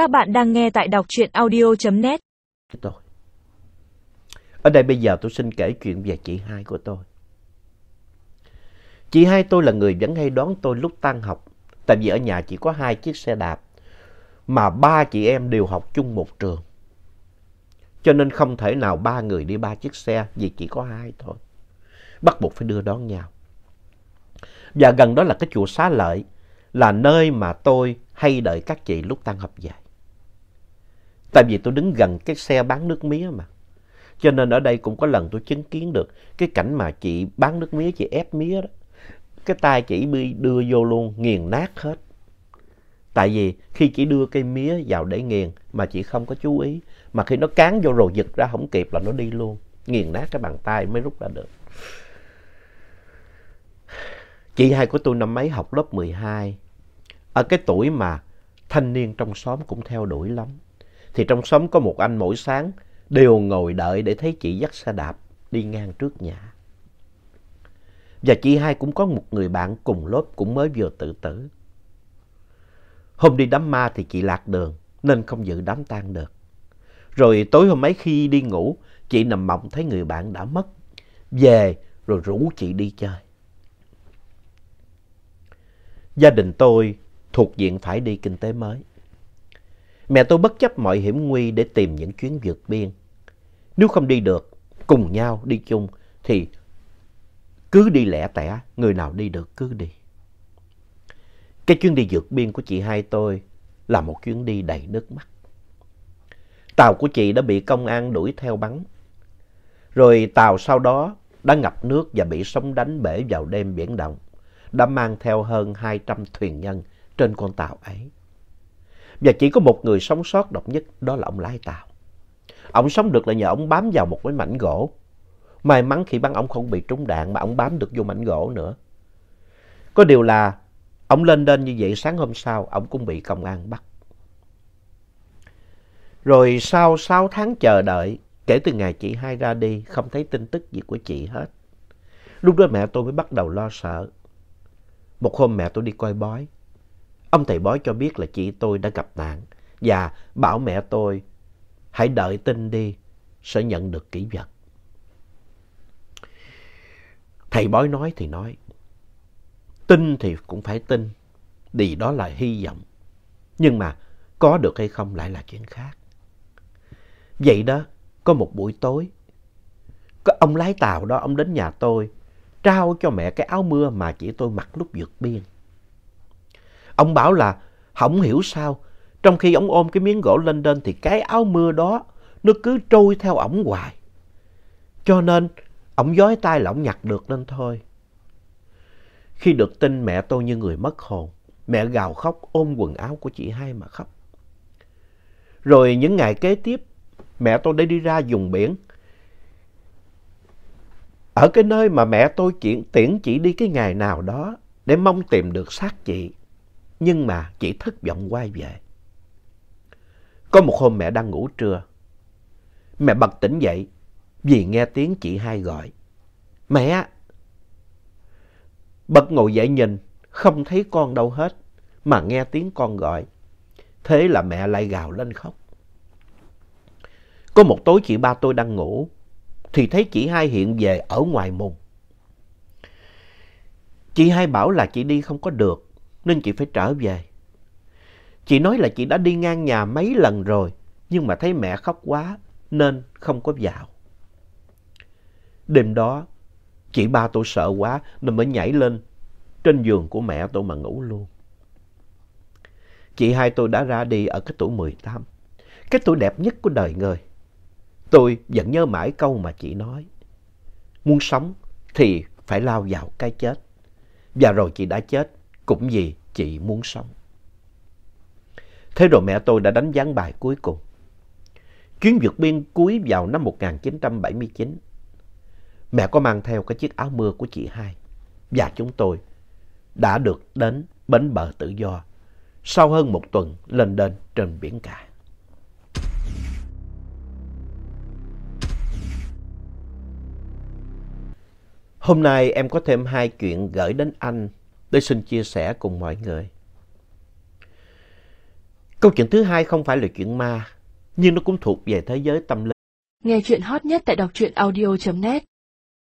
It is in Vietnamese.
Các bạn đang nghe tại đọc truyện audio.net. tôi. Ở đây bây giờ tôi xin kể chuyện về chị hai của tôi. Chị hai tôi là người vẫn hay đón tôi lúc tan học. Tại vì ở nhà chỉ có hai chiếc xe đạp. Mà ba chị em đều học chung một trường. Cho nên không thể nào ba người đi ba chiếc xe, vì chỉ có hai thôi. Bắt buộc phải đưa đón nhau. Và gần đó là cái chùa Xá Lợi. Là nơi mà tôi hay đợi các chị lúc tan học về. Tại vì tôi đứng gần cái xe bán nước mía mà. Cho nên ở đây cũng có lần tôi chứng kiến được cái cảnh mà chị bán nước mía, chị ép mía đó. Cái tay chị bị đưa vô luôn, nghiền nát hết. Tại vì khi chị đưa cây mía vào để nghiền mà chị không có chú ý. Mà khi nó cán vô rồi giật ra không kịp là nó đi luôn. Nghiền nát cái bàn tay mới rút ra được. Chị hai của tôi năm mấy học lớp 12. Ở cái tuổi mà thanh niên trong xóm cũng theo đuổi lắm. Thì trong xóm có một anh mỗi sáng đều ngồi đợi để thấy chị dắt xe đạp đi ngang trước nhà. Và chị hai cũng có một người bạn cùng lớp cũng mới vừa tự tử. Hôm đi đám ma thì chị lạc đường nên không dự đám tang được. Rồi tối hôm ấy khi đi ngủ, chị nằm mộng thấy người bạn đã mất. Về rồi rủ chị đi chơi. Gia đình tôi thuộc diện phải đi kinh tế mới. Mẹ tôi bất chấp mọi hiểm nguy để tìm những chuyến vượt biên. Nếu không đi được, cùng nhau đi chung thì cứ đi lẻ tẻ, người nào đi được cứ đi. Cái chuyến đi vượt biên của chị hai tôi là một chuyến đi đầy nước mắt. Tàu của chị đã bị công an đuổi theo bắn. Rồi tàu sau đó đã ngập nước và bị sóng đánh bể vào đêm biển động. Đã mang theo hơn 200 thuyền nhân trên con tàu ấy. Và chỉ có một người sống sót độc nhất, đó là ông lái tàu. Ông sống được là nhờ ông bám vào một cái mảnh gỗ. May mắn khi bắn ông không bị trúng đạn mà ông bám được vô mảnh gỗ nữa. Có điều là ông lên đên như vậy sáng hôm sau ông cũng bị công an bắt. Rồi sau 6 tháng chờ đợi, kể từ ngày chị hai ra đi, không thấy tin tức gì của chị hết. Lúc đó mẹ tôi mới bắt đầu lo sợ. Một hôm mẹ tôi đi coi bói. Ông thầy bói cho biết là chị tôi đã gặp nạn và bảo mẹ tôi hãy đợi tin đi, sẽ nhận được kỷ vật. Thầy bói nói thì nói, tin thì cũng phải tin, vì đó là hy vọng. Nhưng mà có được hay không lại là chuyện khác. Vậy đó, có một buổi tối, có ông lái tàu đó, ông đến nhà tôi, trao cho mẹ cái áo mưa mà chị tôi mặc lúc vượt biên. Ông bảo là không hiểu sao, trong khi ông ôm cái miếng gỗ lên đên thì cái áo mưa đó nó cứ trôi theo ổng hoài. Cho nên ổng giói tay là ổng nhặt được nên thôi. Khi được tin mẹ tôi như người mất hồn, mẹ gào khóc ôm quần áo của chị hai mà khóc. Rồi những ngày kế tiếp, mẹ tôi đã đi ra vùng biển. Ở cái nơi mà mẹ tôi chuyển tiễn chị đi cái ngày nào đó để mong tìm được xác chị. Nhưng mà chị thất vọng quay về. Có một hôm mẹ đang ngủ trưa. Mẹ bật tỉnh dậy vì nghe tiếng chị hai gọi. Mẹ! Bật ngồi dậy nhìn, không thấy con đâu hết, mà nghe tiếng con gọi. Thế là mẹ lại gào lên khóc. Có một tối chị ba tôi đang ngủ, thì thấy chị hai hiện về ở ngoài mùng. Chị hai bảo là chị đi không có được, nên chị phải trở về. Chị nói là chị đã đi ngang nhà mấy lần rồi, nhưng mà thấy mẹ khóc quá nên không có vào. Đêm đó, chị ba tôi sợ quá nên mới nhảy lên trên giường của mẹ tôi mà ngủ luôn. Chị hai tôi đã ra đi ở cái tuổi 18, cái tuổi đẹp nhất của đời người. Tôi vẫn nhớ mãi câu mà chị nói. Muốn sống thì phải lao vào cái chết. Và rồi chị đã chết cũng vì chị muốn sống. Thế rồi mẹ tôi đã đánh gián bài cuối cùng. Chuyến vượt biên cuối vào năm 1979. Mẹ có mang theo cái chiếc áo mưa của chị hai. Và chúng tôi đã được đến bến bờ tự do sau hơn một tuần lên đên trên biển cả. Hôm nay em có thêm hai chuyện gửi đến anh để xin chia sẻ cùng mọi người. Câu chuyện thứ hai không phải là chuyện ma, nhưng nó cũng thuộc về thế giới tâm linh. Nghe chuyện hot nhất tại đọc truyện audio.net